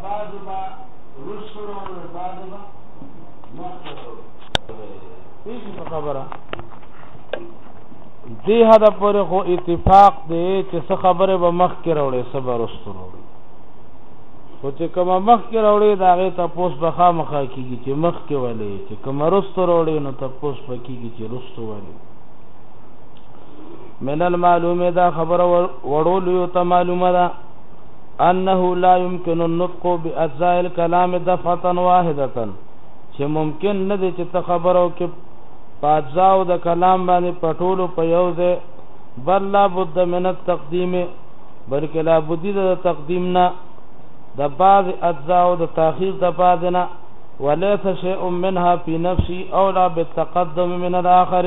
بعضو به رسته راوړل بعضو به مخته راوړل خبره دې حد پورې خو اتفاق دی چې څه خبره به مخ کې راوړې صبر واسترو خو چې کوم مخ کې راوړې دا غي تاسو به خامخا کیږي چې مخ کې ولې چې کوم رستو راوړې نو تاسو په کیږي چې رستو ولې من المعلومه دا خبره وړول یو ته معلومه ده انه لا يمکن النطق باجزاء الکلام دفعة واحدة چې ممکن نه دی چې ته خبره وکړې په اجزاو د کلام باندې په ټولو په یو ځای بل لا بد من التقدیم بلکې لا بدی د تقدیم نه د بعض اجزاو د تاخیر د بعض نه وليس شيء منها في نفسي اولى بالتقدم من الاخر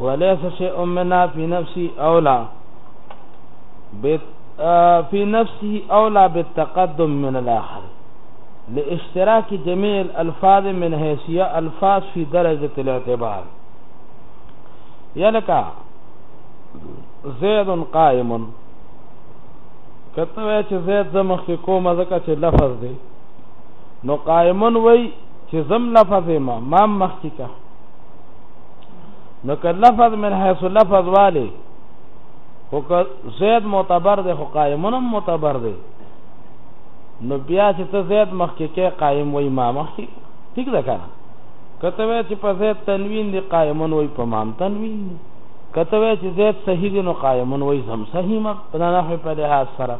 وليس شيء منا في نفسي اولا في نفسه اولا بالتقدم من الاخر لاشتراك جميع الالفاظ من حيثيه الفاظ في درجه الاعتبار يلك زيد قائم کته وای چې زید زمخ کې کوم ځکه چې لفظ دی نو قائمون وای چې زم لفظ ما ما مخ کې کا نو که لفظ من حيث لفظ والي خو که زید معتبر دی خو قائمون هم معتبر دی نو بیا چې ته زید مخکې کې قائم وای ما مخکې ٹھیک ده کنه کته وای چې په زید تنوین دی قائمون وای په مام تنوین دی کته وای چې زید صحیح دی نو قائمون وای زم صحیح ما په نحو په لحاظ سره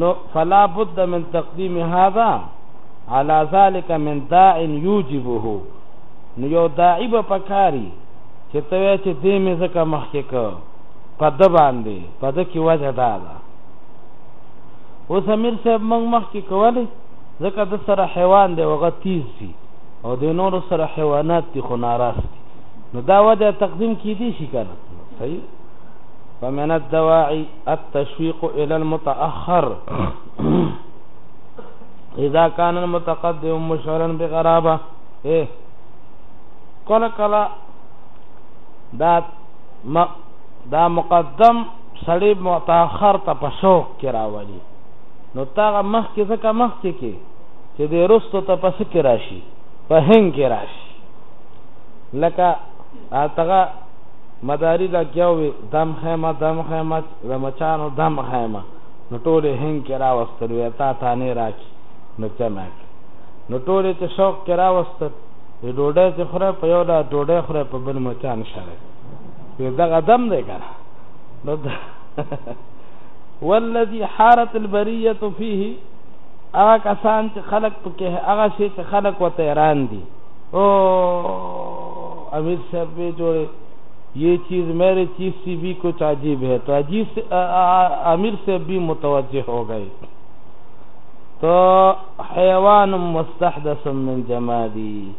نو فلا بد من تقدیم هذا على ذلك من داع يوجبه نو یو داعی به پکاري چې ته وایې چې دې مې ځکه مخکې که په ده باندې په ده کې وجه دا ده اوس امیر صاحب موږ مخکې کولی ځکه د سره حیوان دی هغه تیز دي او د نورو سره حیوانات دي خو ناراست دي نو دا وجه تقدیم کیدی شي که نه صحیح فمن الدواعي التشويق إلى المتأخر إذا كان المتقدم مشعرا بغرابة اے کله کله دا دا مقدم سړی متأخر ته په شوق کې راولي نو تاغه مخ کې ځکه مخ کې کې چې د رستو ته پس کې راشي په هنګ کې راشي لکه هغه مداری دا کیاوي دم خیمه دم خیمه زمچانو دم خیمه نو ټول هنګ کې راوستل وي تا تا نه راکي نو چمک نو ټول یې چې شوق کې راوستل، وې ډوډۍ چې خورئ په یو لاس ډوډۍ خورئ په بل مچان شړئ، وې دغه دم دی که نه؟ نو والذي حارت البريه فيه هغه کسان چې خلق پکې هغه شي چې خلق وته ایران دي او امیر صاحب به جوړي یہ چیز میرے چیز سی بھی کچھ عجیب ہے تو عجیب سے امیر سے بھی متوجہ ہو گئے تو حیوان مستحدث من جمادی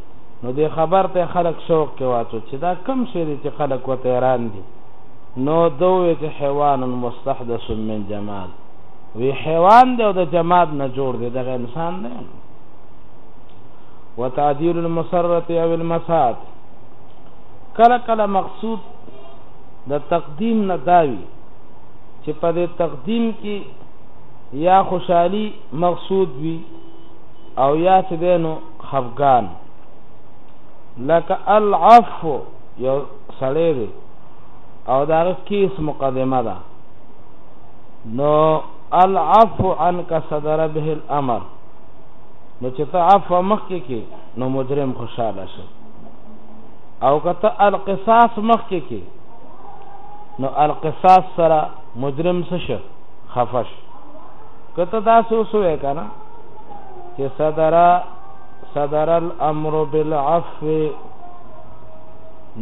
نو دې خبر ته خلک شوق کې واچو چې دا کم شی دی چې خلک ورته حیران دي نو ده وویل چې حیوان مستحدث من جماد وی حیوان دی او د جماد نه جوړ دی دغه انسان دی وتعديل المسرة او المسات کله کله مقصود د تقدیم نه داوي چې په دې تقدیم کې یا خوشحالي مقصود وي او یا چې دی نو خفګان لکه العفو یو سړی دی او د هغه کیس مقدمه ده نو العفو عنک صدر به الامر نو چې ته عفو مخکې کې نو مجرم خوشاله شي او که ته القصاص مخکې کې نو القصاص سره مجرم څه شي خفش کته تاسو وسوې کنه چې صدر صدر الامر بالعفو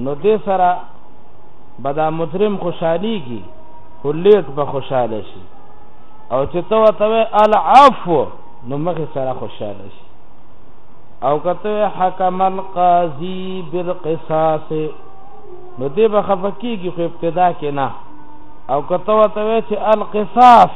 نو دې سره بدا مجرم خوشحالي کی خو لیټ به خوشاله شي او چې ته وته العفو نو مخې سره خوشاله شي او کته حکم القاضي بالقصاص نو دې به خفقېږي خو ابتدا کې نه او کته وته چې القصاص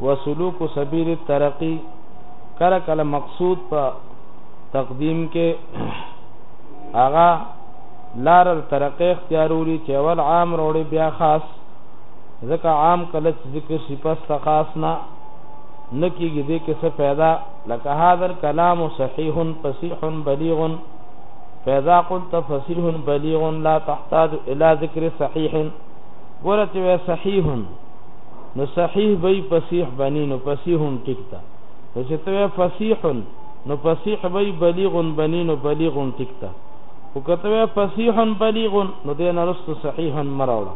وسلوک سبیل الترقی کله کله مقصود په تقدیم کې هغه لار ترقی اختیارولي چې اول عام وروړي بیا خاص ځکه عام کله ذکر شي پس خاص نه نکیږي دې کې څه फायदा لکه هاذا الكلام صحيح فصيح بليغ فاذا قلت فصيح بليغ لا تحتاج الى ذكر صحيح ګوره چې صحيح نو صحیح به یی فصیح به نی نو فصیح هم ټیک ده خو چه ته وای فصیح نو فصیح به یی بلیغ به نی نو بلیغ هم ټیک ده خو که ته وای فصیح بلیغ نو دین ارستو صحیح مه راوړه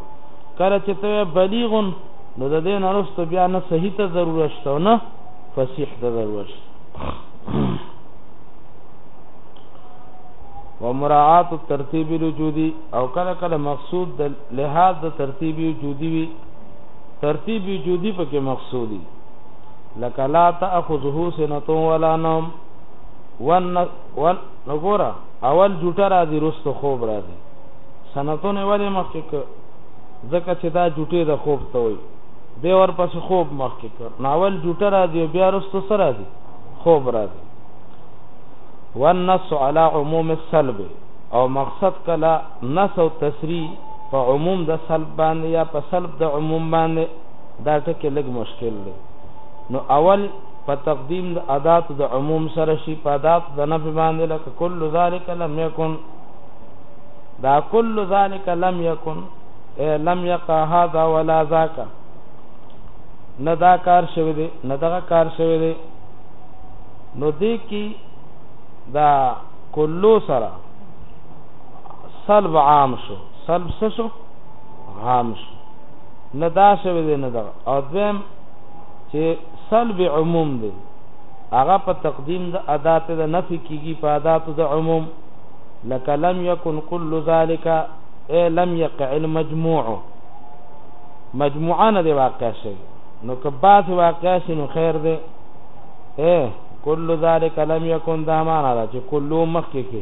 کله چه ته وای بلیغ نو د دین ارستو بیا نه صحیح ته ضرورت شته نه فصیح ته ضرورت شته ومراعات الترتیب الوجودي او کله کله مقصود د لحاظ د ترتیب وجودي وي ترتیب وجودی پکې مقصودی لکه لا تاخذه سنه ولا نوم ون ون نګورا اول جوټه راځي رستو خوب راځي سنتونه ولې مخکې ک ځکه چې دا جوټه د خوب ته وي به ورپسې خوب مخکې ک ناول جوټه راځي بیا رستو سره راځي خوب راځي والنص على عموم السلب او مقصد کلا نص او تسریح په عموم د سلب باندې یا په سلب د عموم باندې دا ټکی لږ مشکل دی نو اول په تقدیم د ادات د عموم سره شي په ادات د نفي باندې لکه کل ذالک لم یکن دا کل ذالک لم یکن لم یقع هذا ولا ذاک نه دا کار شوی دی نه دا کار شوی دی نو دې کې دا کلو سره سلب عام شو سلب څه شو عام شو نه دا شوی دی نه دا او دویم چې سلب عموم دی هغه په تقدیم د ادات د نفي کیږي په ادات د عموم لك لم يكن كل ذلك اي لم يقع المجموع مجموعه نه دی واقع شي نو که بعض واقع شي نو خیر دی اے کل ذالک لم یکن دا معنا دا چې کلو مخکې کې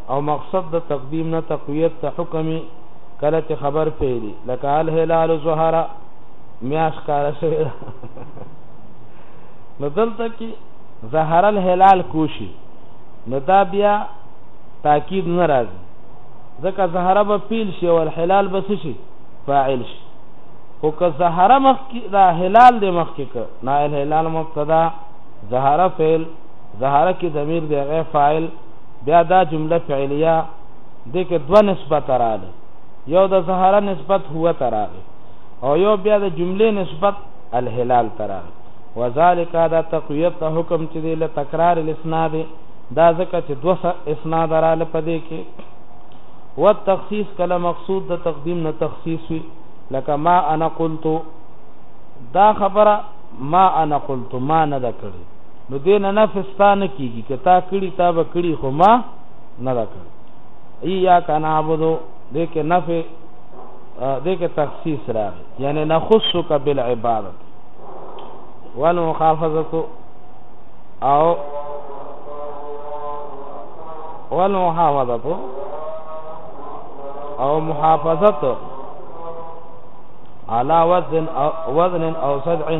او مقصد د تقدیم نه تقویت ته حکم وي کله چې خبر پیلی لکه الهلال ظهر میاش کار شوی نو دلته کې ظهر الهلال کوشي نو دا بیا تاکید نه راځي ځکه ظهر به پیل شي او الهلال به شي فاعل شي خو که ظهر مخ کې دا هلال د مخ کې که نه الهلال مبتدا ظهر فعل ظهر کې ضمیر دی غیر فاعل بیا دا جمله فعلیه دې کې دوه نسبت راغلي یو د ظهره نسبت هو ته راغی او یو بیا د جملې نسبت الهلال ته راغی وذالک دا تقویت د حکم چې دی له تکرار الاسناد دا ځکه چې دوه اسناد را لپدې کې و تخصیص کله مقصود د تقدیم نه تخصیص وی لکه ما انا قلت دا خبره ما انا قلت ما نه دا کړی نو دې نه نفس ستا نه کېږي که تا کړي تا به کړي خو ما نه ده کړی ایاک نعبدو دې کې نفع دې کې تخصیص راغی یعنی نخصک بالعبادت والمحافظه او والمحافظه او محافظت على وزن او وزن او سبع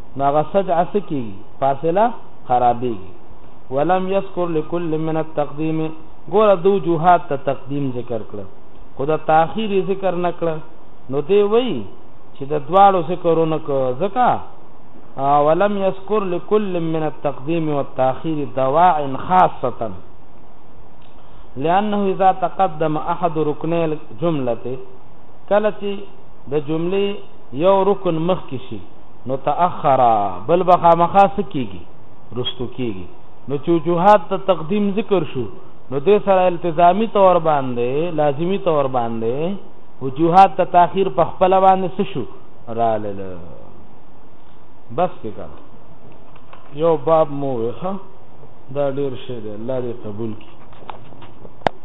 نو هغه سجعه څه کېږي؟ فاصله خرابېږي. ولم یذکر لکل من التقدیم ګوره د وجوهات ته تقدیم ذکر کړه خو د تاخیر ذکر نه کړه نو دی وایي چې د دواړو ذکرونه کو ځکه ولم یذکر لكل من التقدیم والتاخیر دواع خاصه لانه اذا تقدم احد ركن الجمله کله چې د جملې یو رکن مخ کې شي نو تأخرا بل به خامخا سکیږي رستو کیږي نو چې وجوهات ته تقدیم ذکر شو نو دې سره التزامی تور باندې لازمی تور باندې وجوهات ته تاخير په خپل باندې څه شو رالل بس وکړه یو باب مو وخه دا ډیر شه دی الله دې قبول کړي